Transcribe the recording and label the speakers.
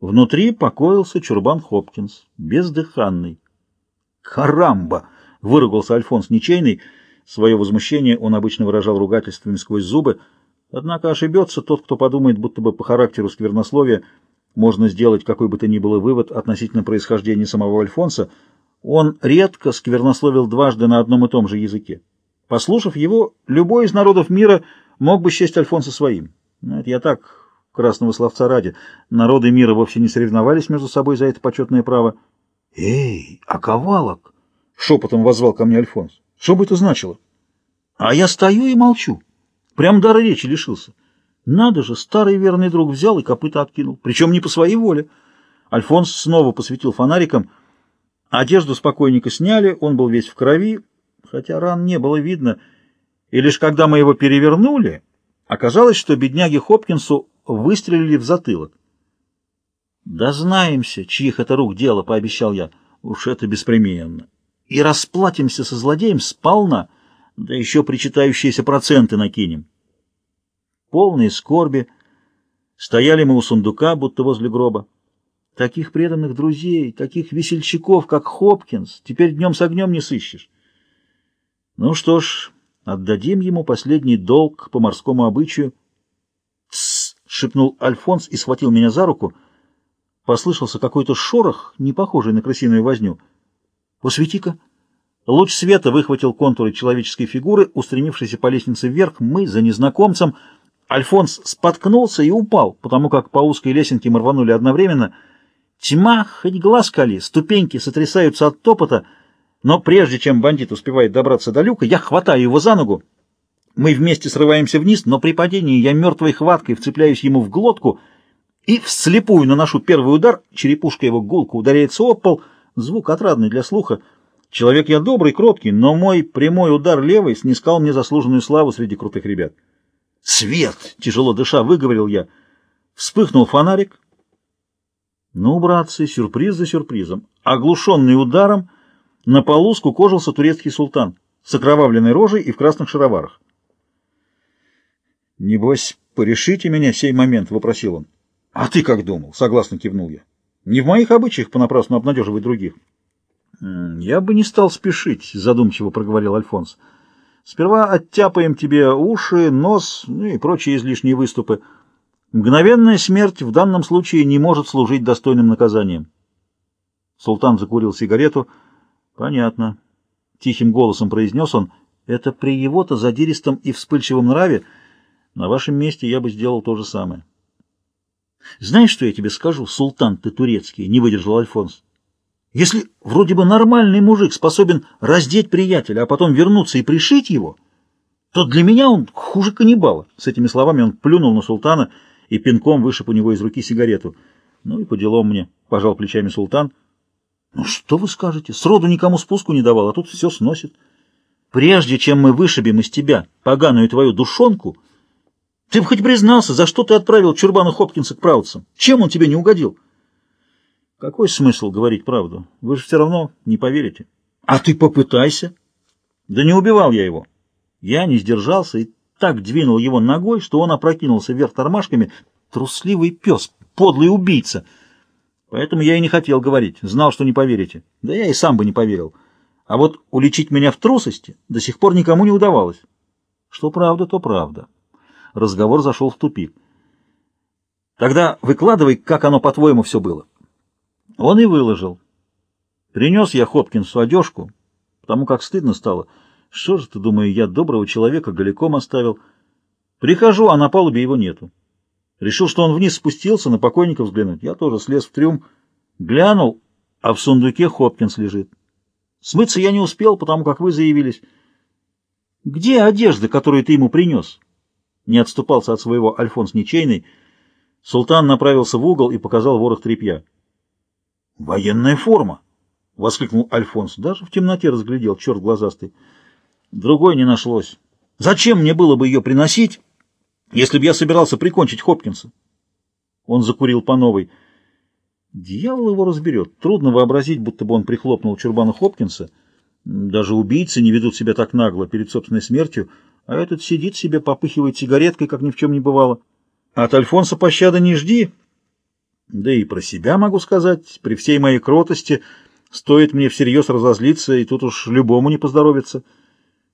Speaker 1: Внутри покоился чурбан Хопкинс, бездыханный. «Карамба!» — выругался Альфонс Ничейный. Свое возмущение он обычно выражал ругательствами сквозь зубы. Однако ошибется тот, кто подумает, будто бы по характеру сквернословия можно сделать какой бы то ни было вывод относительно происхождения самого Альфонса. Он редко сквернословил дважды на одном и том же языке. Послушав его, любой из народов мира мог бы счесть Альфонса своим. Но это я так, красного словца ради. Народы мира вовсе не соревновались между собой за это почетное право. «Эй, а ковалок?» — шепотом возвал ко мне Альфонс. «Что бы это значило?» А я стою и молчу. Прям дара речи лишился. Надо же, старый верный друг взял и копыта откинул. Причем не по своей воле. Альфонс снова посветил фонариком. Одежду спокойненько сняли, он был весь в крови, хотя ран не было видно. И лишь когда мы его перевернули, оказалось, что бедняге Хопкинсу выстрелили в затылок. «Да знаемся, чьих это рук дело», — пообещал я. «Уж это беспременно. И расплатимся со злодеем сполна, да еще причитающиеся проценты накинем». Полные скорби стояли мы у сундука, будто возле гроба. Таких преданных друзей, таких весельчаков, как Хопкинс, теперь днем с огнем не сыщешь. Ну что ж, отдадим ему последний долг по морскому обычаю. Шепнул Альфонс и схватил меня за руку. Послышался какой-то шорох, не похожий на крысиную возню. «Посвети-ка!» Луч света выхватил контуры человеческой фигуры, устремившейся по лестнице вверх. Мы за незнакомцем. Альфонс споткнулся и упал, потому как по узкой лесенке мы рванули одновременно. Тьма, хоть глаз кали, ступеньки сотрясаются от топота — но прежде чем бандит успевает добраться до люка, я хватаю его за ногу. Мы вместе срываемся вниз, но при падении я мертвой хваткой вцепляюсь ему в глотку и вслепую наношу первый удар, черепушка его гулко ударяется об пол, звук отрадный для слуха. Человек я добрый, кроткий, но мой прямой удар левой снискал мне заслуженную славу среди крутых ребят. «Свет!» — тяжело дыша выговорил я. Вспыхнул фонарик. Ну, братцы, сюрприз за сюрпризом. Оглушенный ударом, на полу скукожился турецкий султан с окровавленной рожей и в красных шароварах. «Небось, порешите меня сей момент?» — вопросил он. «А ты как думал?» — согласно кивнул я. «Не в моих обычаях понапрасну обнадеживать других». «Я бы не стал спешить», — задумчиво проговорил Альфонс. «Сперва оттяпаем тебе уши, нос ну и прочие излишние выступы. Мгновенная смерть в данном случае не может служить достойным наказанием». Султан закурил сигарету — Понятно. Тихим голосом произнес он. Это при его-то задиристом и вспыльчивом нраве. На вашем месте я бы сделал то же самое. Знаешь, что я тебе скажу, султан ты турецкий, не выдержал Альфонс. Если вроде бы нормальный мужик способен раздеть приятеля, а потом вернуться и пришить его, то для меня он хуже каннибала. С этими словами он плюнул на султана и пинком вышиб у него из руки сигарету. Ну и по делам мне, пожал плечами султан — ну что вы скажете? Сроду никому спуску не давал, а тут все сносит. Прежде чем мы вышибем из тебя поганую твою душонку, ты бы хоть признался, за что ты отправил Чурбана Хопкинса к правцам? Чем он тебе не угодил? Какой смысл говорить правду? Вы же все равно не поверите. А ты попытайся. Да не убивал я его. Я не сдержался и так двинул его ногой, что он опрокинулся вверх тормашками. Трусливый пес, подлый убийца — Поэтому я и не хотел говорить, знал, что не поверите. Да я и сам бы не поверил. А вот уличить меня в трусости до сих пор никому не удавалось. Что правда, то правда. Разговор зашел в тупик. Тогда выкладывай, как оно, по-твоему, все было. Он и выложил. Принес я Хопкинсу одежку, потому как стыдно стало. Что же ты, думаю, я доброго человека голиком оставил. Прихожу, а на палубе его нету. Решил, что он вниз спустился на покойника взглянуть. Я тоже слез в трюм, глянул, а в сундуке Хопкинс лежит. Смыться я не успел, потому как вы заявились. Где одежда, которую ты ему принес? Не отступался от своего Альфонс Ничейный. Султан направился в угол и показал ворох тряпья. «Военная форма!» — воскликнул Альфонс. Даже в темноте разглядел, черт глазастый. Другой не нашлось. «Зачем мне было бы ее приносить?» если бы я собирался прикончить Хопкинса. Он закурил по новой. Дьявол его разберет. Трудно вообразить, будто бы он прихлопнул чурбана Хопкинса. Даже убийцы не ведут себя так нагло перед собственной смертью, а этот сидит себе, попыхивает сигареткой, как ни в чем не бывало. От Альфонса пощады не жди. Да и про себя могу сказать, при всей моей кротости стоит мне всерьез разозлиться, и тут уж любому не поздоровится.